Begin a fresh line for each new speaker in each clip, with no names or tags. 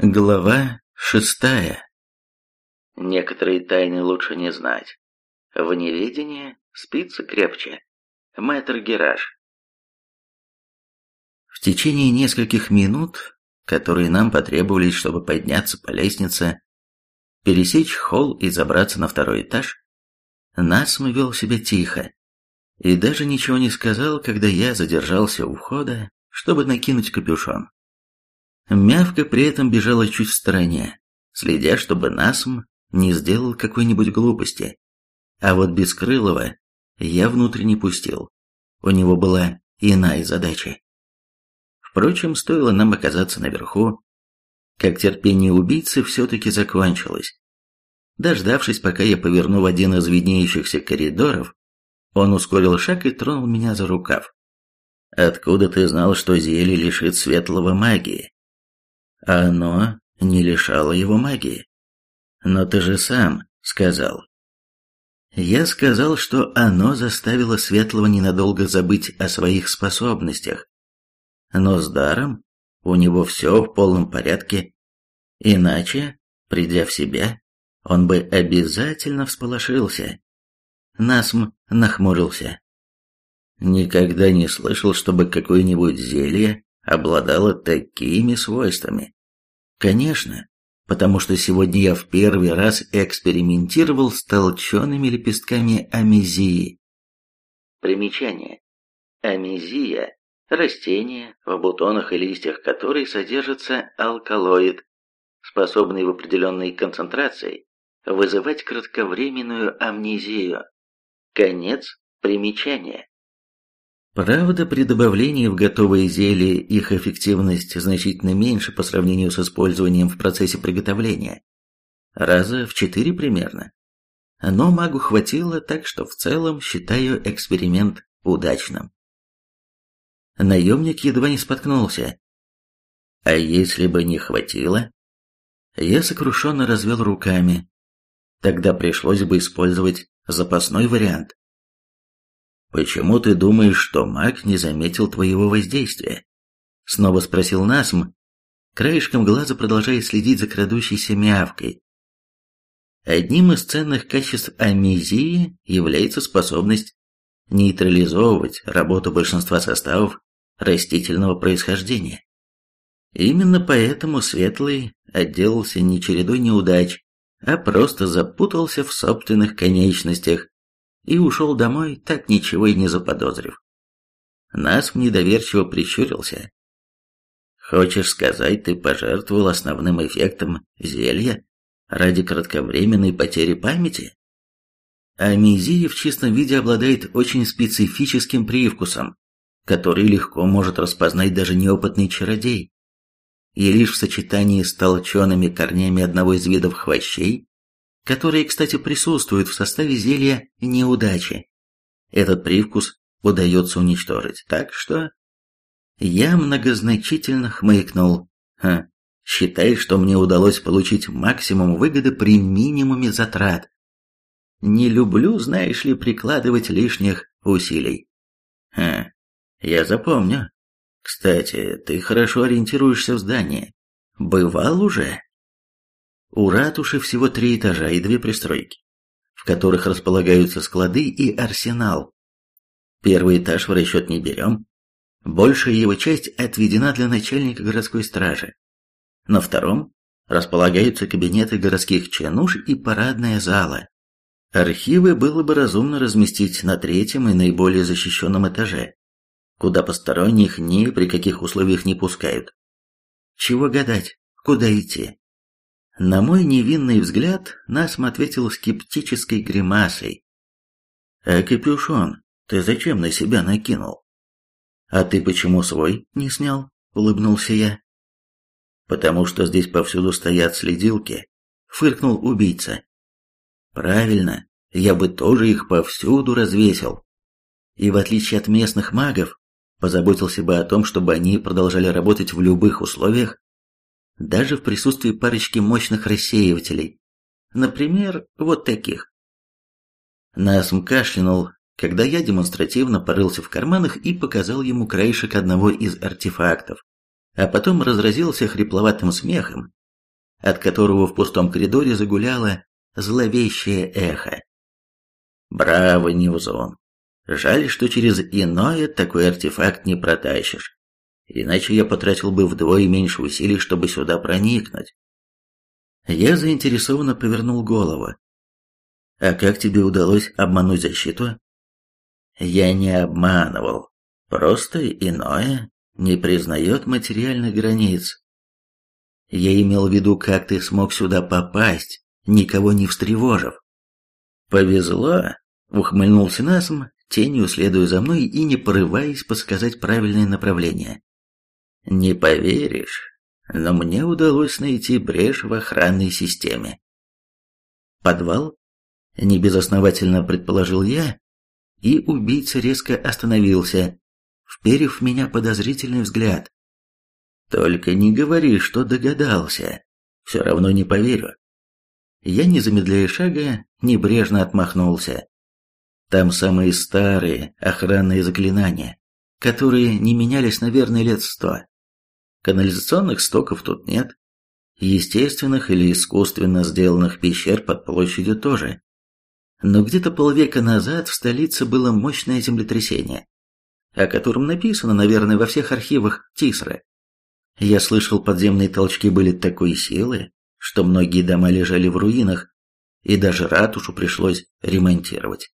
Глава шестая. Некоторые тайны лучше не знать. В неведении спится крепче. Мэтр Гераж. В течение нескольких минут, которые нам потребовались, чтобы подняться по лестнице, пересечь холл и забраться на второй этаж, Насм вел себя тихо и даже ничего не сказал, когда я задержался у входа, чтобы накинуть капюшон. Мявка при этом бежала чуть в стороне, следя, чтобы Насм не сделал какой-нибудь глупости. А вот Бескрылова я внутрь не пустил. У него была иная задача. Впрочем, стоило нам оказаться наверху, как терпение убийцы все-таки закончилось. Дождавшись, пока я поверну в один из виднеющихся коридоров, он ускорил шаг и тронул меня за рукав. «Откуда ты знал, что зелье лишит светлого магии?» Оно не лишало его магии. Но ты же сам сказал. Я сказал, что оно заставило Светлого ненадолго забыть о своих способностях. Но с даром у него все в полном порядке. Иначе, придя в себя, он бы обязательно всполошился. Насм нахмурился. Никогда не слышал, чтобы какое-нибудь зелье обладала такими свойствами. Конечно, потому что сегодня я в первый раз экспериментировал с толчеными лепестками амезии. Примечание. Амезия – растение, в бутонах и листьях которой содержится алкалоид, способный в определенной концентрации вызывать кратковременную амнезию. Конец примечания. Правда, при добавлении в готовые зелья их эффективность значительно меньше по сравнению с использованием в процессе приготовления. Раза в четыре примерно. Но магу хватило, так что в целом считаю эксперимент удачным. Наемник едва не споткнулся. А если бы не хватило? Я сокрушенно развел руками. Тогда пришлось бы использовать запасной вариант. «Почему ты думаешь, что маг не заметил твоего воздействия?» Снова спросил Насм, краешком глаза продолжая следить за крадущейся мявкой. Одним из ценных качеств амнезии является способность нейтрализовывать работу большинства составов растительного происхождения. Именно поэтому Светлый отделался не чередой неудач, а просто запутался в собственных конечностях, и ушел домой, так ничего и не заподозрив. Нас недоверчиво прищурился. «Хочешь сказать, ты пожертвовал основным эффектом зелья ради кратковременной потери памяти?» Амнезия в чистом виде обладает очень специфическим привкусом, который легко может распознать даже неопытный чародей. И лишь в сочетании с толчеными корнями одного из видов хвощей которые, кстати, присутствуют в составе зелья неудачи. Этот привкус удается уничтожить, так что... Я многозначительно хмыкнул. Ха, считай, что мне удалось получить максимум выгоды при минимуме затрат. Не люблю, знаешь ли, прикладывать лишних усилий. Ха, я запомню. Кстати, ты хорошо ориентируешься в здании. Бывал уже? У ратуши всего три этажа и две пристройки, в которых располагаются склады и арсенал. Первый этаж в расчет не берем. Большая его часть отведена для начальника городской стражи. На втором располагаются кабинеты городских чинуш и парадная зала. Архивы было бы разумно разместить на третьем и наиболее защищенном этаже, куда посторонних ни при каких условиях не пускают. Чего гадать, куда идти? На мой невинный взгляд Насм ответил скептической гримасой. «А капюшон ты зачем на себя накинул?» «А ты почему свой не снял?» — улыбнулся я. «Потому что здесь повсюду стоят следилки», — фыркнул убийца. «Правильно, я бы тоже их повсюду развесил. И в отличие от местных магов, позаботился бы о том, чтобы они продолжали работать в любых условиях даже в присутствии парочки мощных рассеивателей. Например, вот таких. Насм кашлянул, когда я демонстративно порылся в карманах и показал ему краешек одного из артефактов, а потом разразился хрипловатым смехом, от которого в пустом коридоре загуляло зловещее эхо. Браво, Невзон. Жаль, что через иное такой артефакт не протащишь. Иначе я потратил бы вдвое меньше усилий, чтобы сюда проникнуть. Я заинтересованно повернул голову. А как тебе удалось обмануть защиту? Я не обманывал. Просто иное не признает материальных границ. Я имел в виду, как ты смог сюда попасть, никого не встревожив. Повезло, ухмыльнулся Насм, тенью следуя за мной и не порываясь подсказать правильное направление. Не поверишь, но мне удалось найти брешь в охранной системе. Подвал? Небезосновательно предположил я, и убийца резко остановился, вперев в меня подозрительный взгляд. Только не говори, что догадался, все равно не поверю. Я, не замедляя шага, небрежно отмахнулся. Там самые старые охранные заклинания, которые не менялись, наверное, лет сто. Канализационных стоков тут нет. Естественных или искусственно сделанных пещер под площадью тоже. Но где-то полвека назад в столице было мощное землетрясение, о котором написано, наверное, во всех архивах Тисры. Я слышал, подземные толчки были такой силы, что многие дома лежали в руинах, и даже ратушу пришлось ремонтировать.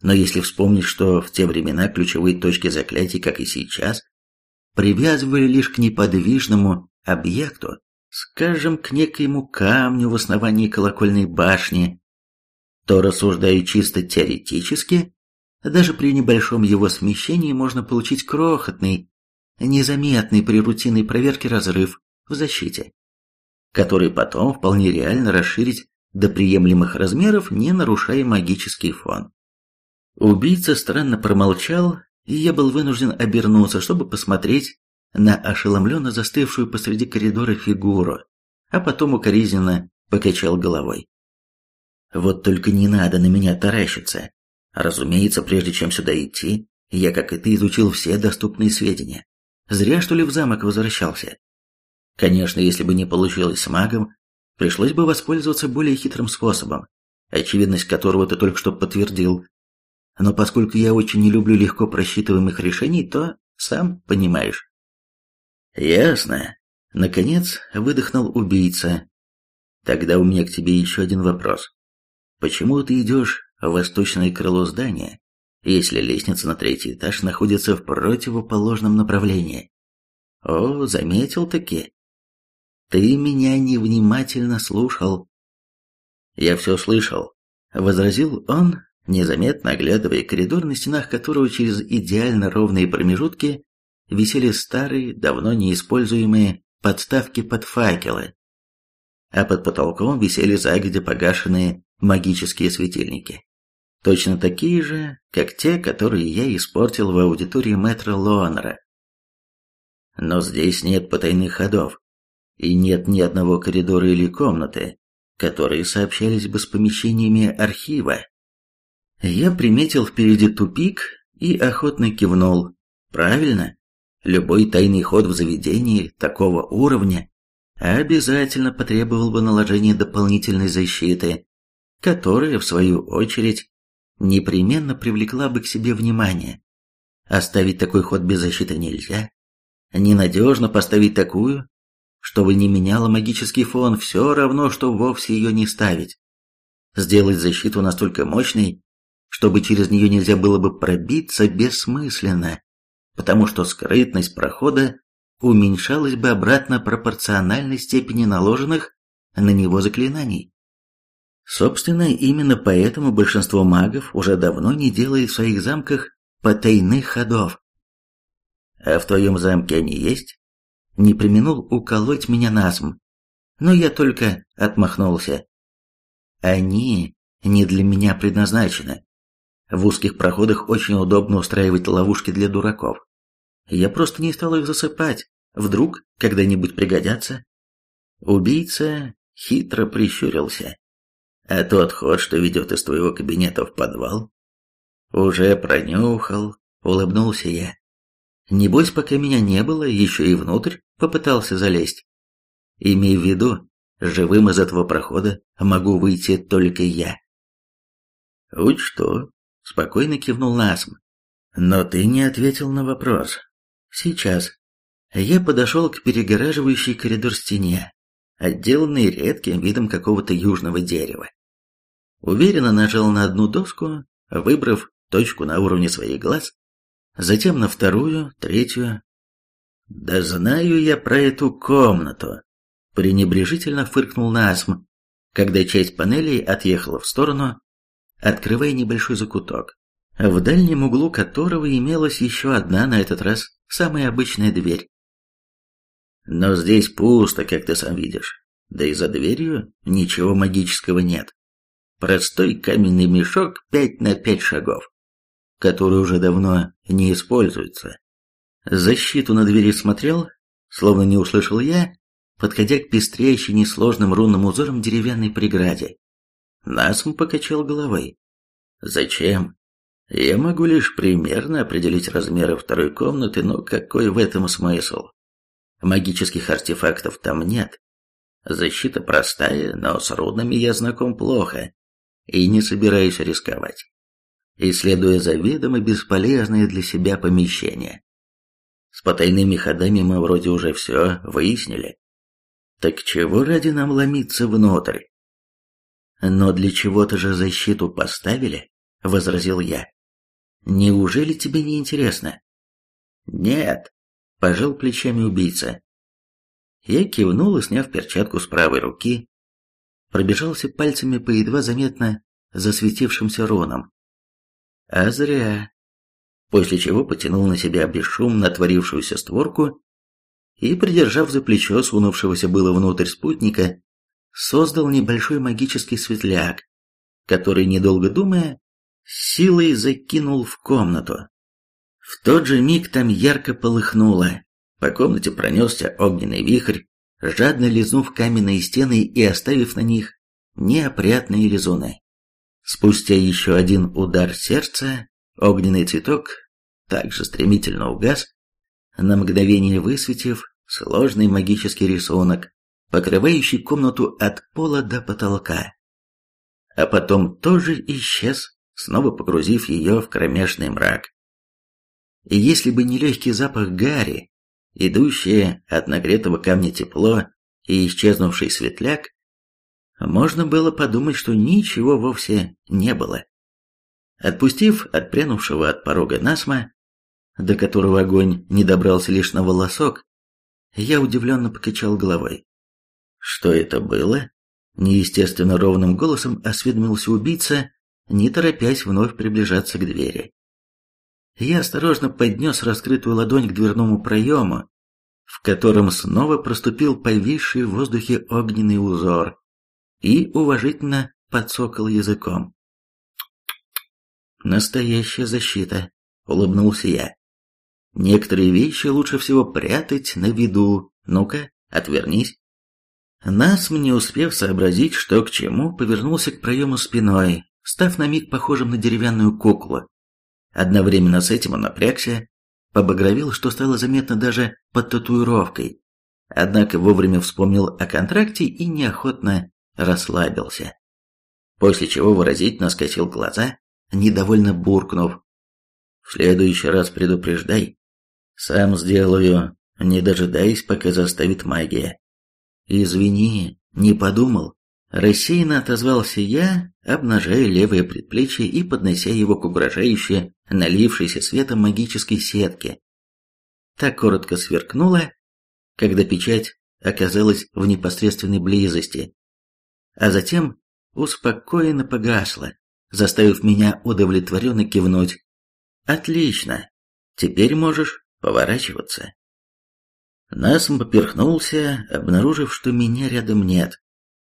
Но если вспомнить, что в те времена ключевые точки заклятий, как и сейчас, привязывали лишь к неподвижному объекту, скажем, к некоему камню в основании колокольной башни, то, рассуждая чисто теоретически, даже при небольшом его смещении можно получить крохотный, незаметный при рутинной проверке разрыв в защите, который потом вполне реально расширить до приемлемых размеров, не нарушая магический фон. Убийца странно промолчал, и я был вынужден обернуться, чтобы посмотреть на ошеломленно застывшую посреди коридора фигуру, а потом укоризненно покачал головой. Вот только не надо на меня таращиться. Разумеется, прежде чем сюда идти, я, как и ты, изучил все доступные сведения. Зря, что ли, в замок возвращался. Конечно, если бы не получилось с магом, пришлось бы воспользоваться более хитрым способом, очевидность которого ты только что подтвердил. Но поскольку я очень не люблю легко просчитываемых решений, то сам понимаешь. Ясно. Наконец выдохнул убийца. Тогда у меня к тебе еще один вопрос. Почему ты идешь в восточное крыло здания, если лестница на третий этаж находится в противоположном направлении? О, заметил-таки. Ты меня невнимательно слушал. Я все слышал, возразил он, незаметно оглядывая коридор, на стенах которого через идеально ровные промежутки висели старые, давно неиспользуемые подставки под факелы, а под потолком висели загодя погашенные магические светильники. Точно такие же, как те, которые я испортил в аудитории мэтра Лоанера. Но здесь нет потайных ходов, и нет ни одного коридора или комнаты, которые сообщались бы с помещениями архива. Я приметил впереди тупик и охотно кивнул. Правильно, любой тайный ход в заведении такого уровня обязательно потребовал бы наложения дополнительной защиты, которая, в свою очередь, непременно привлекла бы к себе внимание. Оставить такой ход без защиты нельзя. Ненадежно поставить такую, чтобы не меняла магический фон, все равно, что вовсе ее не ставить. Сделать защиту настолько мощной, чтобы через нее нельзя было бы пробиться бессмысленно, потому что скрытность прохода уменьшалась бы обратно пропорциональной степени наложенных на него заклинаний. Собственно, именно поэтому большинство магов уже давно не делает в своих замках потайных ходов. А в твоем замке они есть? Не применул уколоть меня насм, но я только отмахнулся. Они не для меня предназначены. В узких проходах очень удобно устраивать ловушки для дураков. Я просто не стал их засыпать. Вдруг когда-нибудь пригодятся. Убийца хитро прищурился. А тот ход, что ведет из твоего кабинета в подвал, уже пронюхал, улыбнулся я. Небось, пока меня не было, еще и внутрь попытался залезть. Имей в виду, живым из этого прохода могу выйти только я. «Учту», — спокойно кивнул Насм. «Но ты не ответил на вопрос. Сейчас». Я подошел к перегораживающей коридор стене, отделанной редким видом какого-то южного дерева. Уверенно нажал на одну доску, выбрав точку на уровне своих глаз, затем на вторую, третью. «Да знаю я про эту комнату», — пренебрежительно фыркнул Насм, когда часть панелей отъехала в сторону, открывая небольшой закуток, в дальнем углу которого имелась еще одна, на этот раз, самая обычная дверь. Но здесь пусто, как ты сам видишь, да и за дверью ничего магического нет. Простой каменный мешок пять на пять шагов, который уже давно не используется. Защиту на двери смотрел, словно не услышал я, подходя к пестрящей несложным рунным узором деревянной преграде. Насм покачал головой. «Зачем? Я могу лишь примерно определить размеры второй комнаты, но какой в этом смысл? Магических артефактов там нет. Защита простая, но с рунами я знаком плохо и не собираюсь рисковать, исследуя заведомо бесполезные для себя помещения. С потайными ходами мы вроде уже все выяснили. Так чего ради нам ломиться внутрь? «Но для чего-то же защиту поставили?» — возразил я. «Неужели тебе не интересно?» «Нет», — пожал плечами убийца. Я кивнул и, сняв перчатку с правой руки, пробежался пальцами по едва заметно засветившимся ронам. А зря. После чего потянул на себя бесшумно отворившуюся створку и, придержав за плечо сунувшегося было внутрь спутника, создал небольшой магический светляк, который, недолго думая, силой закинул в комнату. В тот же миг там ярко полыхнуло. По комнате пронесся огненный вихрь, жадно лизнув каменные стены и оставив на них неопрятные резоны. Спустя еще один удар сердца, огненный цветок также стремительно угас, на мгновение высветив сложный магический рисунок, покрывающий комнату от пола до потолка. А потом тоже исчез, снова погрузив ее в кромешный мрак. И если бы не легкий запах гари, идущее от нагретого камня тепло и исчезнувший светляк, можно было подумать, что ничего вовсе не было. Отпустив отпрянувшего от порога насма, до которого огонь не добрался лишь на волосок, я удивленно покачал головой. Что это было? Неестественно ровным голосом осведомился убийца, не торопясь вновь приближаться к двери. Я осторожно поднес раскрытую ладонь к дверному проему, в котором снова проступил повисший в воздухе огненный узор, и уважительно подсокал языком. «Настоящая защита», — улыбнулся я. «Некоторые вещи лучше всего прятать на виду. Ну-ка, отвернись». Нас, не успев сообразить, что к чему, повернулся к проему спиной, став на миг похожим на деревянную куклу. Одновременно с этим он напрягся, побагровил, что стало заметно даже под татуировкой. Однако вовремя вспомнил о контракте и неохотно расслабился. После чего выразительно скосил глаза, недовольно буркнув. «В следующий раз предупреждай. Сам сделаю, не дожидаясь, пока заставит магия». «Извини, не подумал». Рассеянно отозвался я, обнажая левое предплечье и поднося его к угрожающе налившейся светом магической сетке. Так коротко сверкнуло, когда печать оказалась в непосредственной близости, а затем успокоенно погасла, заставив меня удовлетворенно кивнуть. «Отлично, теперь можешь поворачиваться». Насм поперхнулся, обнаружив, что меня рядом нет.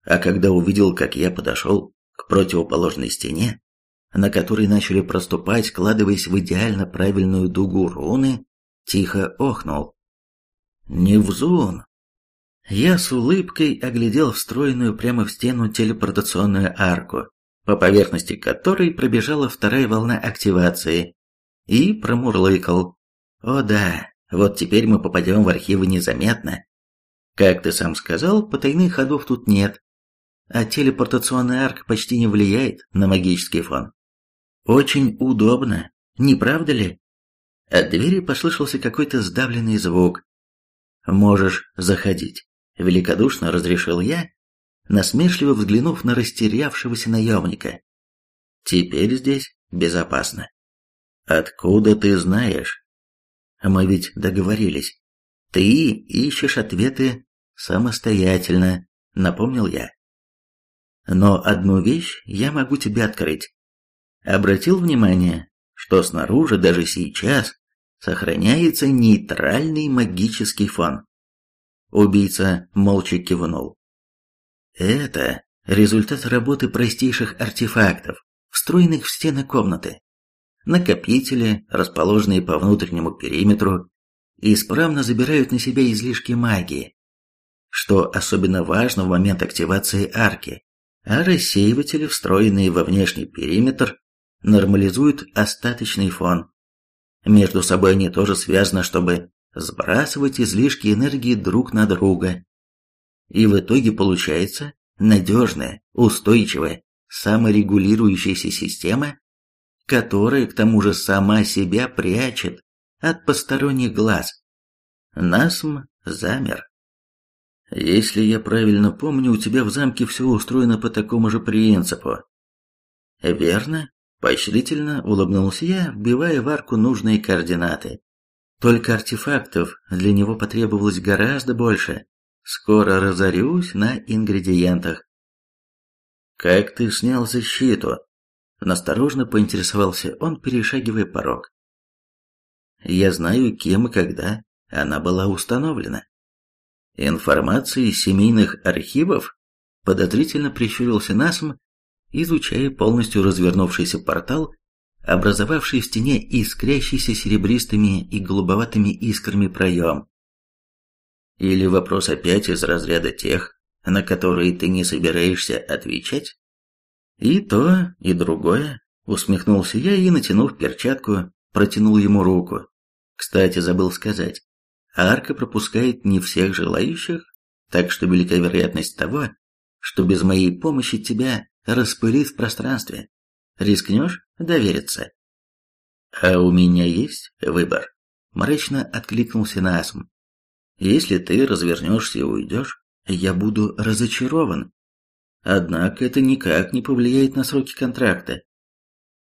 А когда увидел, как я подошел к противоположной стене, на которой начали проступать, складываясь в идеально правильную дугу руны, тихо охнул. «Невзун!» Я с улыбкой оглядел встроенную прямо в стену телепортационную арку, по поверхности которой пробежала вторая волна активации, и промурлыкал. «О да, вот теперь мы попадем в архивы незаметно. Как ты сам сказал, потайных ходов тут нет, а телепортационная арка почти не влияет на магический фон. Очень удобно, не правда ли? От двери послышался какой-то сдавленный звук. «Можешь заходить», — великодушно разрешил я, насмешливо взглянув на растерявшегося наемника. «Теперь здесь безопасно». «Откуда ты знаешь?» «Мы ведь договорились. Ты ищешь ответы самостоятельно», — напомнил я. «Но одну вещь я могу тебе открыть. Обратил внимание, что снаружи даже сейчас сохраняется нейтральный магический фон. Убийца молча кивнул. Это результат работы простейших артефактов, встроенных в стены комнаты. Накопители, расположенные по внутреннему периметру, исправно забирают на себя излишки магии, что особенно важно в момент активации арки, а рассеиватели, встроенные во внешний периметр, нормализуют остаточный фон. Между собой они тоже связаны, чтобы сбрасывать излишки энергии друг на друга. И в итоге получается надежная, устойчивая, саморегулирующаяся система, которая к тому же сама себя прячет от посторонних глаз. Насм замер. Если я правильно помню, у тебя в замке все устроено по такому же принципу. Верно, Поощрительно улыбнулся я, вбивая в арку нужные координаты. Только артефактов для него потребовалось гораздо больше. Скоро разорюсь на ингредиентах. «Как ты снял защиту?» Насторожно поинтересовался он, перешагивая порог. «Я знаю, кем и когда она была установлена». «Информация из семейных архивов?» Подозрительно прищурился Насм, изучая полностью развернувшийся портал, образовавший в стене искрящийся серебристыми и голубоватыми искрами проем. Или вопрос опять из разряда тех, на которые ты не собираешься отвечать? И то, и другое, усмехнулся я и, натянув перчатку, протянул ему руку. Кстати, забыл сказать, арка пропускает не всех желающих, так что велика вероятность того, что без моей помощи тебя распылит в пространстве. Рискнешь довериться? А у меня есть выбор. Мрачно откликнулся на Асм. Если ты развернешься и уйдешь, я буду разочарован. Однако это никак не повлияет на сроки контракта.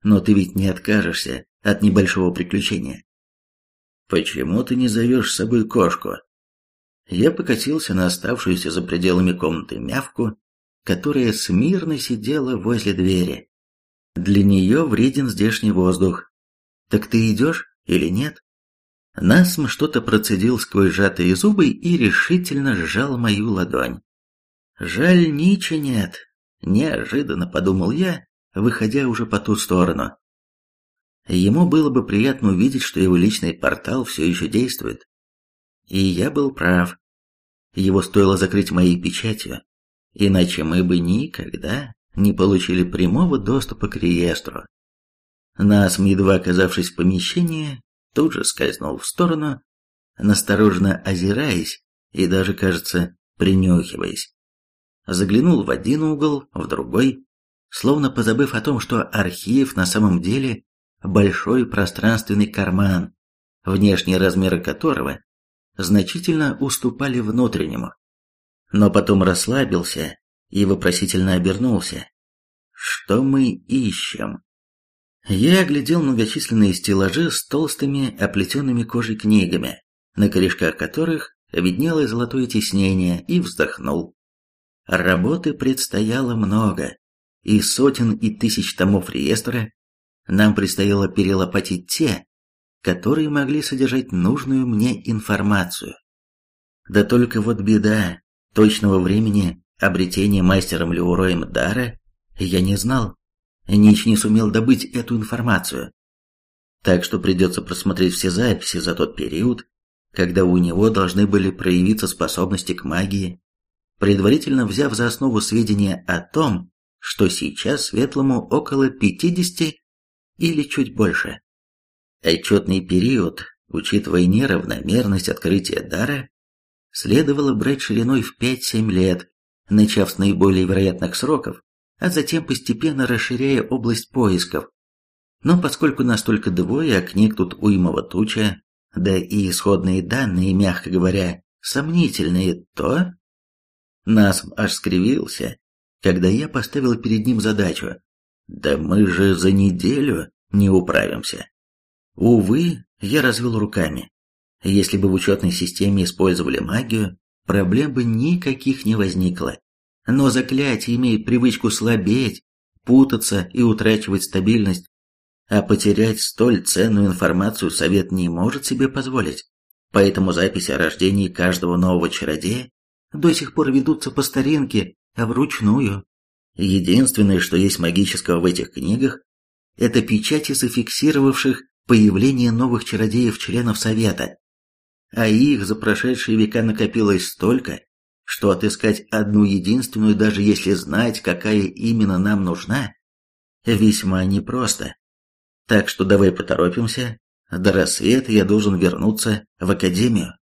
Но ты ведь не откажешься от небольшого приключения. Почему ты не зовешь с собой кошку? Я покатился на оставшуюся за пределами комнаты мявку которая смирно сидела возле двери. Для нее вреден здешний воздух. Так ты идешь или нет? Насм что-то процедил сквозь сжатые зубы и решительно сжал мою ладонь. Жаль, Ничи нет. Неожиданно подумал я, выходя уже по ту сторону. Ему было бы приятно увидеть, что его личный портал все еще действует. И я был прав. Его стоило закрыть моей печатью, иначе мы бы никогда не получили прямого доступа к реестру. Нас, едва оказавшись в помещении, тут же скользнул в сторону, настороженно озираясь и даже, кажется, принюхиваясь. Заглянул в один угол, в другой, словно позабыв о том, что архив на самом деле большой пространственный карман, внешние размеры которого значительно уступали внутреннему но потом расслабился и вопросительно обернулся. «Что мы ищем?» Я оглядел многочисленные стеллажи с толстыми, оплетенными кожей книгами, на корешках которых виднелось золотое тиснение, и вздохнул. Работы предстояло много, и сотен и тысяч томов реестра нам предстояло перелопатить те, которые могли содержать нужную мне информацию. Да только вот беда, Точного времени обретения мастером Леуроем дара я не знал. Нич не сумел добыть эту информацию. Так что придется просмотреть все записи за тот период, когда у него должны были проявиться способности к магии, предварительно взяв за основу сведения о том, что сейчас Светлому около 50 или чуть больше. Отчетный период, учитывая неравномерность открытия дара, следовало брать шириной в 5-7 лет, начав с наиболее вероятных сроков, а затем постепенно расширяя область поисков. Но поскольку нас только двое, а книг тут уймова туча, да и исходные данные, мягко говоря, сомнительные, то... Нас аж скривился, когда я поставил перед ним задачу. Да мы же за неделю не управимся. Увы, я развел руками. Если бы в учетной системе использовали магию, проблем бы никаких не возникло. Но заклятие имеет привычку слабеть, путаться и утрачивать стабильность, а потерять столь ценную информацию совет не может себе позволить. Поэтому записи о рождении каждого нового чародея до сих пор ведутся по старинке, а вручную. Единственное, что есть магического в этих книгах, это печати зафиксировавших появление новых чародеев-членов Совета. А их за прошедшие века накопилось столько, что отыскать одну единственную, даже если знать, какая именно нам нужна, весьма непросто. Так что давай поторопимся, до рассвета я должен вернуться в академию.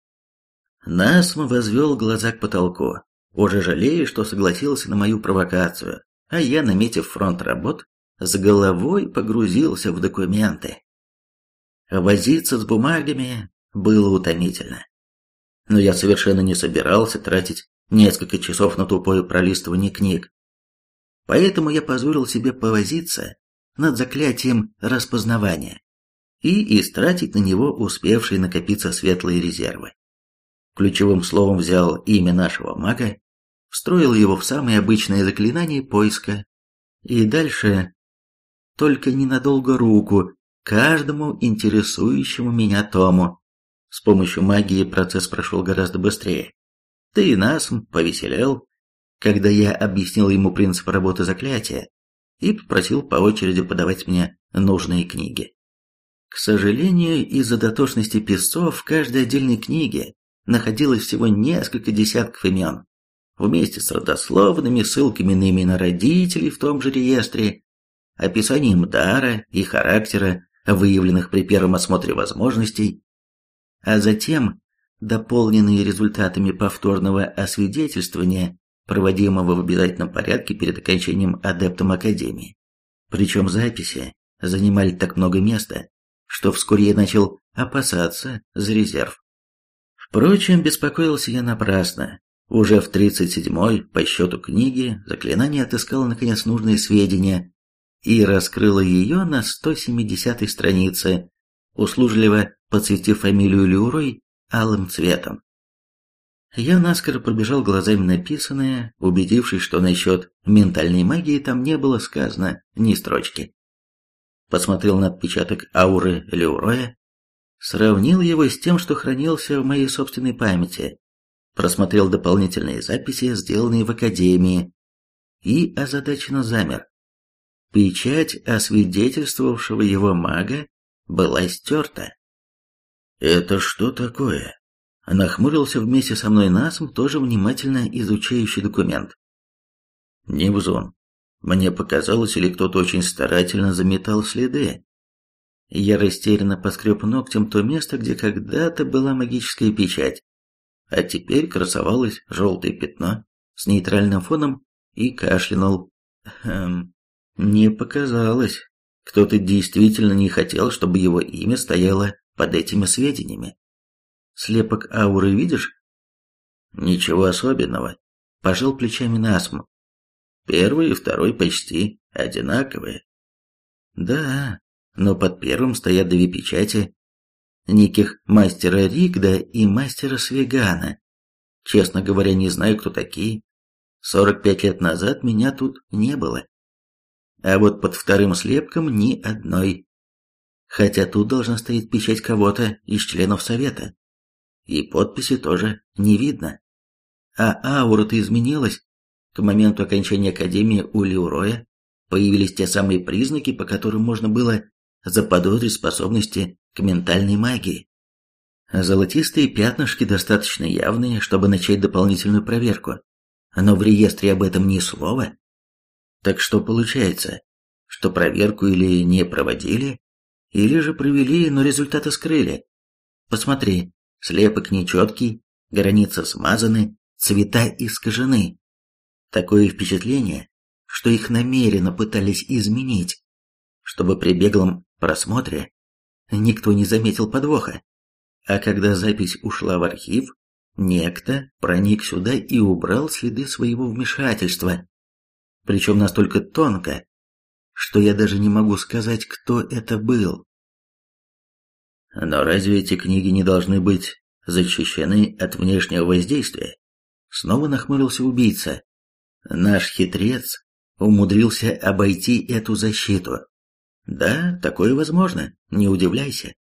Насм возвел глаза к потолку, уже жалея, что согласился на мою провокацию, а я, наметив фронт работ, с головой погрузился в документы. Возиться с бумагами было утомительно. Но я совершенно не собирался тратить несколько часов на тупое пролистывание книг. Поэтому я позволил себе повозиться над заклятием распознавания и истратить на него успевшие накопиться светлые резервы. Ключевым словом взял имя нашего мага, встроил его в самое обычное заклинание поиска, и дальше только ненадолго руку каждому интересующему меня тому. С помощью магии процесс прошел гораздо быстрее. Ты и нас повеселел, когда я объяснил ему принцип работы заклятия и попросил по очереди подавать мне нужные книги. К сожалению, из-за дотошности писцов в каждой отдельной книге находилось всего несколько десятков имен, вместе с родословными ссылками на имена родителей в том же реестре, описанием дара и характера, выявленных при первом осмотре возможностей, а затем дополненные результатами повторного освидетельствования, проводимого в обязательном порядке перед окончанием адептом Академии. Причем записи занимали так много места, что вскоре я начал опасаться за резерв. Впрочем, беспокоился я напрасно. Уже в 37-й, по счету книги, заклинание отыскало наконец нужные сведения и раскрыло ее на 170-й странице, услужливо подсветив фамилию Люрой алым цветом. Я наскоро пробежал глазами написанное, убедившись, что насчет ментальной магии там не было сказано ни строчки посмотрел на отпечаток ауры Леуроя, сравнил его с тем, что хранился в моей собственной памяти, просмотрел дополнительные записи, сделанные в Академии, и озадаченно замер. Печать освидетельствовавшего его мага была стерта. «Это что такое?» Нахмурился вместе со мной Насм, тоже внимательно изучающий документ. «Невзон, мне показалось, или кто-то очень старательно заметал следы. Я растерянно поскреб ногтем то место, где когда-то была магическая печать, а теперь красовалось желтое пятно с нейтральным фоном и кашлянул. Хм, не показалось. Кто-то действительно не хотел, чтобы его имя стояло под этими сведениями. Слепок ауры видишь? Ничего особенного. Пожал плечами Насм. Первый и второй почти одинаковые. Да, но под первым стоят две печати. Неких мастера Ригда и мастера Свегана. Честно говоря, не знаю, кто такие. Сорок пять лет назад меня тут не было. А вот под вторым слепком ни одной. Хотя тут должна стоять печать кого-то из членов совета. И подписи тоже не видно. А аура-то изменилась. К моменту окончания Академии у Леуроя появились те самые признаки, по которым можно было заподозрить способности к ментальной магии. Золотистые пятнышки достаточно явные, чтобы начать дополнительную проверку, но в реестре об этом ни слова. Так что получается, что проверку или не проводили, или же провели, но результаты скрыли. Посмотри, слепок нечеткий, границы смазаны, цвета искажены. Такое впечатление, что их намеренно пытались изменить, чтобы при беглом просмотре никто не заметил подвоха. А когда запись ушла в архив, некто проник сюда и убрал следы своего вмешательства. Причем настолько тонко, что я даже не могу сказать, кто это был. Но разве эти книги не должны быть защищены от внешнего воздействия? Снова нахмурился убийца. Наш хитрец умудрился обойти эту защиту. Да, такое возможно, не удивляйся.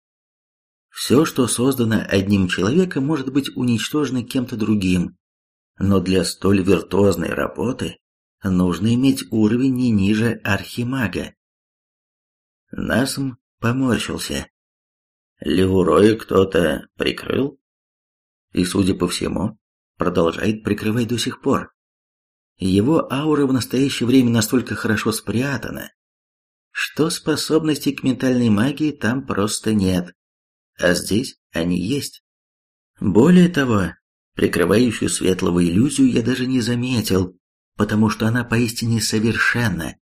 Все, что создано одним человеком, может быть уничтожено кем-то другим. Но для столь виртуозной работы нужно иметь уровень не ниже архимага. Насм поморщился. Леуроя кто-то прикрыл? И, судя по всему, продолжает прикрывать до сих пор. Его аура в настоящее время настолько хорошо спрятана, что способностей к ментальной магии там просто нет, а здесь они есть. Более того, прикрывающую светлого иллюзию я даже не заметил, потому что она поистине совершенна.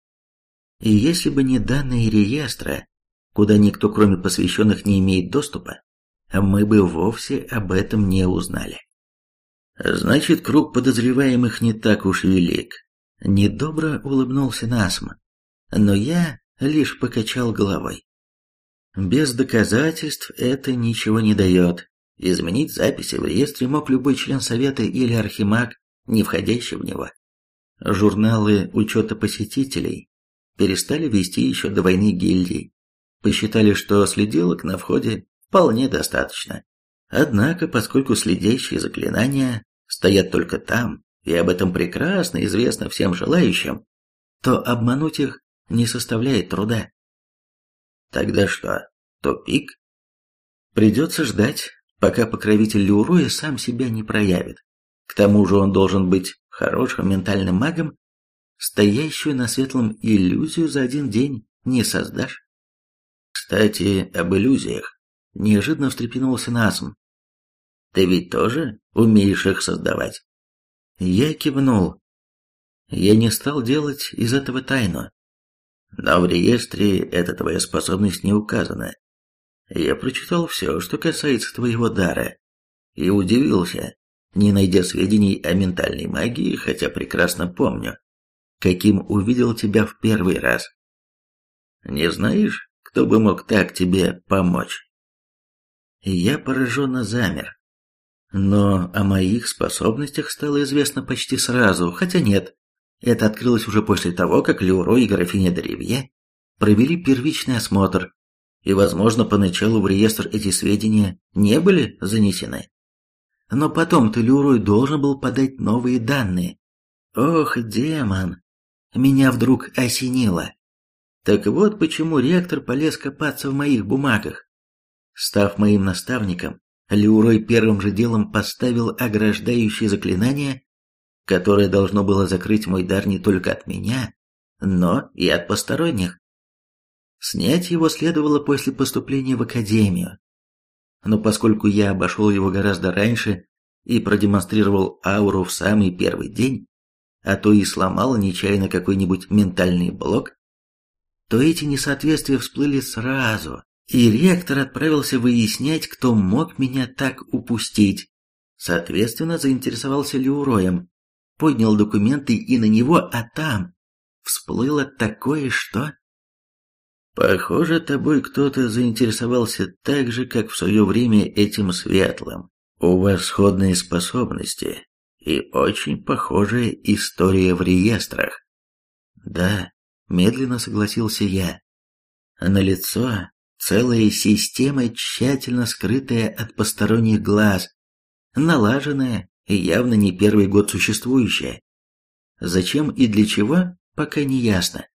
И если бы не данные реестра, куда никто кроме посвященных не имеет доступа, мы бы вовсе об этом не узнали. Значит, круг подозреваемых не так уж велик. Недобро улыбнулся Насм, но я лишь покачал головой. Без доказательств это ничего не дает. Изменить записи в реестре мог любой член совета или архимаг, не входящий в него. Журналы учета посетителей перестали вести еще до войны гильдий. Посчитали, что следилок на входе вполне достаточно. Однако, поскольку следящие заклинания стоят только там, и об этом прекрасно известно всем желающим, то обмануть их не составляет труда. Тогда что, тупик? Придется ждать, пока покровитель Люруя сам себя не проявит. К тому же он должен быть хорошим ментальным магом, стоящую на светлом иллюзию за один день не создашь. Кстати, об иллюзиях. Неожиданно встрепенулся Насм. Ты ведь тоже умеешь их создавать? Я кивнул. Я не стал делать из этого тайну. Но в реестре эта твоя способность не указана. Я прочитал все, что касается твоего дара, и удивился, не найдя сведений о ментальной магии, хотя прекрасно помню, каким увидел тебя в первый раз. Не знаешь, кто бы мог так тебе помочь? Я пораженно замер. Но о моих способностях стало известно почти сразу, хотя нет. Это открылось уже после того, как Леуро и графиня Деревье провели первичный осмотр, и, возможно, поначалу в реестр эти сведения не были занесены. Но потом-то Леурой должен был подать новые данные. Ох, демон! Меня вдруг осенило. Так вот почему ректор полез копаться в моих бумагах. Став моим наставником, Леурой первым же делом поставил ограждающее заклинание, которое должно было закрыть мой дар не только от меня, но и от посторонних. Снять его следовало после поступления в академию. Но поскольку я обошел его гораздо раньше и продемонстрировал ауру в самый первый день, а то и сломал нечаянно какой-нибудь ментальный блок, то эти несоответствия всплыли сразу, и ректор отправился выяснять, кто мог меня так упустить. Соответственно, заинтересовался Леуроем, поднял документы и на него, а там всплыло такое что... Похоже, тобой кто-то заинтересовался так же, как в свое время этим светлым. У вас сходные способности и очень похожая история в реестрах. Да, медленно согласился я. На лицо Целая система, тщательно скрытая от посторонних глаз, налаженная и явно не первый год существующая. Зачем и для чего, пока не ясно.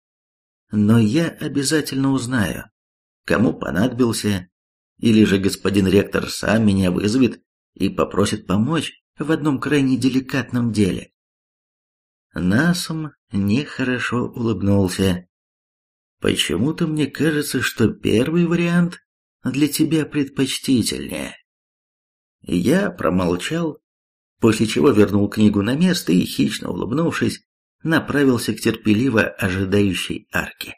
Но я обязательно узнаю, кому понадобился, или же господин ректор сам меня вызовет и попросит помочь в одном крайне деликатном деле. Насом нехорошо улыбнулся. Почему-то мне кажется, что первый вариант для тебя предпочтительнее. Я промолчал, после чего вернул книгу на место и, хищно улыбнувшись, направился к терпеливо ожидающей арке.